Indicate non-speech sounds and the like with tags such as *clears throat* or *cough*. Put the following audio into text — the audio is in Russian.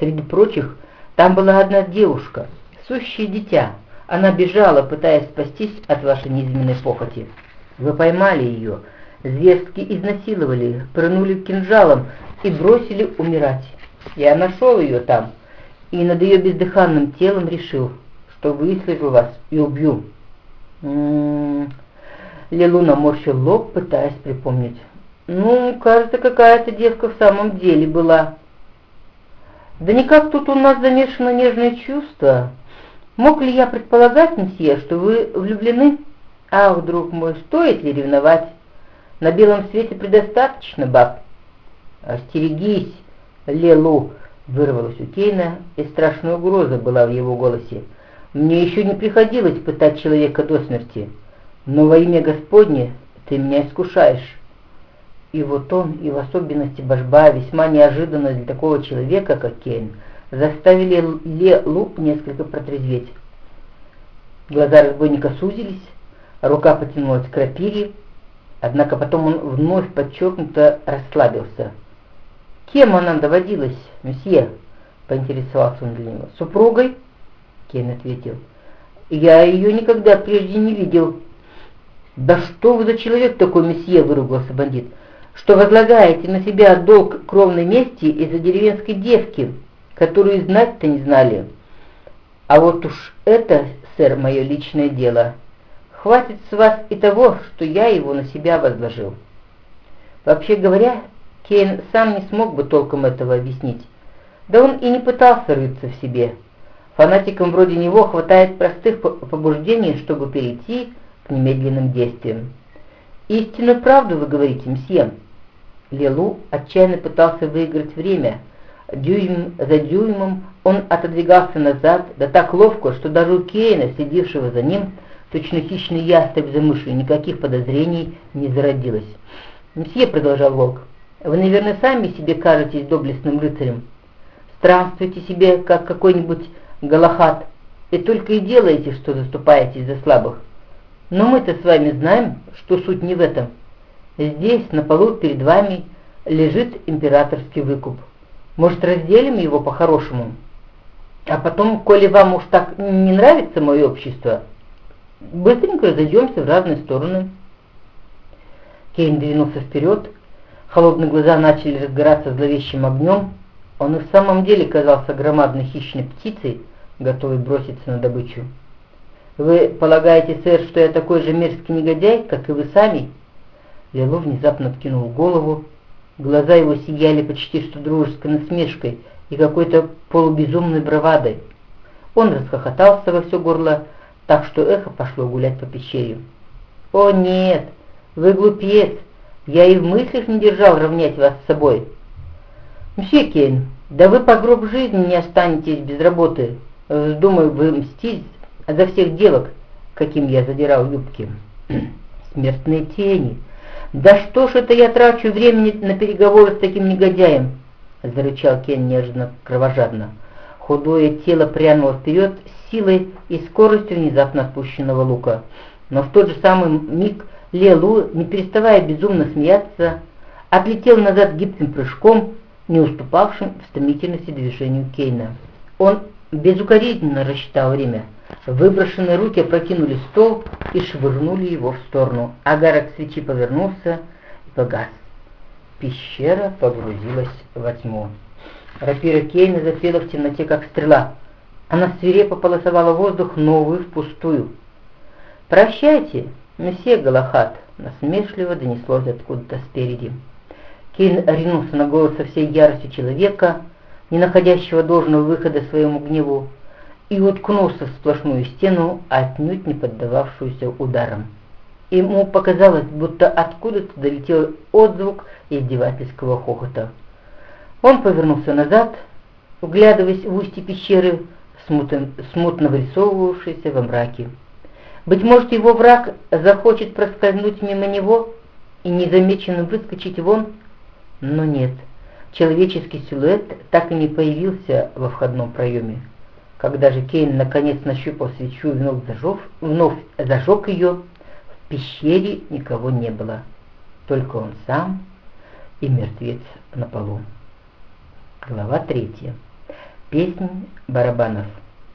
Среди прочих там была одна девушка, сущее дитя. Она бежала, пытаясь спастись от вашей низменной похоти. Вы поймали ее, зверски изнасиловали, прынули кинжалом и бросили умирать. Я нашел ее там, и над ее бездыханным телом решил, что выслежу вас и убью. М -м -м. Лилу наморщил лоб, пытаясь припомнить. Ну, кажется, какая-то девка в самом деле была. Да никак тут у нас замешано нежное чувство. Мог ли я предполагать, месье, что вы влюблены? Ах, друг мой, стоит ли ревновать? На белом свете предостаточно баб. Остерегись, Лелу, вырвалось у Кейна, и страшная угроза была в его голосе. Мне еще не приходилось пытать человека до смерти, но во имя Господне ты меня искушаешь. И вот он, и в особенности Башба, весьма неожиданно для такого человека, как Кейн, заставили Ле Лу несколько протрезветь. Глаза разбойника сузились, рука потянулась к рапире, однако потом он вновь подчеркнуто расслабился. «Кем она доводилась, месье?» — поинтересовался он для него. «Супругой?» — Кейн ответил. «Я ее никогда прежде не видел». «Да что вы за человек такой, месье?» — выругался бандит что возлагаете на себя долг кровной мести из-за деревенской девки, которую знать-то не знали. А вот уж это, сэр, мое личное дело. Хватит с вас и того, что я его на себя возложил. Вообще говоря, Кейн сам не смог бы толком этого объяснить. Да он и не пытался рыться в себе. Фанатикам вроде него хватает простых побуждений, чтобы перейти к немедленным действиям. «Истинную правду вы говорите, мсье?» Лилу отчаянно пытался выиграть время. Дюйм за дюймом он отодвигался назад, да так ловко, что даже у Кейна, сидевшего за ним, точно хищный ястреб за мышью, никаких подозрений не зародилось. «Мсье», — продолжал волк, — «вы, наверное, сами себе кажетесь доблестным рыцарем. Странствуете себе, как какой-нибудь галахат, и только и делаете, что заступаетесь за слабых. Но мы-то с вами знаем, что суть не в этом. Здесь, на полу перед вами, лежит императорский выкуп. Может, разделим его по-хорошему? А потом, коли вам уж так не нравится мое общество, быстренько разойдемся в разные стороны. Кейн двинулся вперед, холодные глаза начали разгораться зловещим огнем. Он и в самом деле казался громадной хищной птицей, готовой броситься на добычу. «Вы полагаете, сэр, что я такой же мерзкий негодяй, как и вы сами?» Лило внезапно откинул голову. Глаза его сияли почти что дружеской насмешкой и какой-то полубезумной бравадой. Он расхохотался во все горло, так что эхо пошло гулять по пещере. «О нет, вы глупец! Я и в мыслях не держал равнять вас с собой!» «Мсье Кейн, да вы по гроб жизни не останетесь без работы. Думаю, вы мстить за всех девок, каким я задирал юбки. *clears throat* Смертные тени. Да что ж это я трачу времени на переговоры с таким негодяем? Зарычал Кен нежно, кровожадно. Худое тело прянуло вперед с силой и скоростью внезапно отпущенного лука. Но в тот же самый миг Лелу, не переставая безумно смеяться, отлетел назад гибким прыжком, не уступавшим в стремительности движению Кейна. Он безукоризненно рассчитал время — Выброшенные руки опрокинули стол и швырнули его в сторону. Агарок свечи повернулся и погас. Пещера погрузилась во тьму. Рапира Кейна запела в темноте, как стрела. Она свирепо полосовала воздух, новую впустую. «Прощайте, месье Галахат!» — насмешливо донеслось откуда-то спереди. Кейн ринулся на голос со всей яростью человека, не находящего должного выхода своему гневу, и уткнулся в сплошную стену, отнюдь не поддававшуюся ударам. Ему показалось, будто откуда-то долетел отзвук издевательского хохота. Он повернулся назад, вглядываясь в устье пещеры, смутно, смутно вырисовывавшейся во мраке. Быть может, его враг захочет проскользнуть мимо него и незамеченным выскочить вон? Но нет, человеческий силуэт так и не появился во входном проеме. Когда же Кейн наконец нащупал свечу и вновь зажег, вновь зажег ее, в пещере никого не было, только он сам и мертвец на полу. Глава третья. Песнь барабанов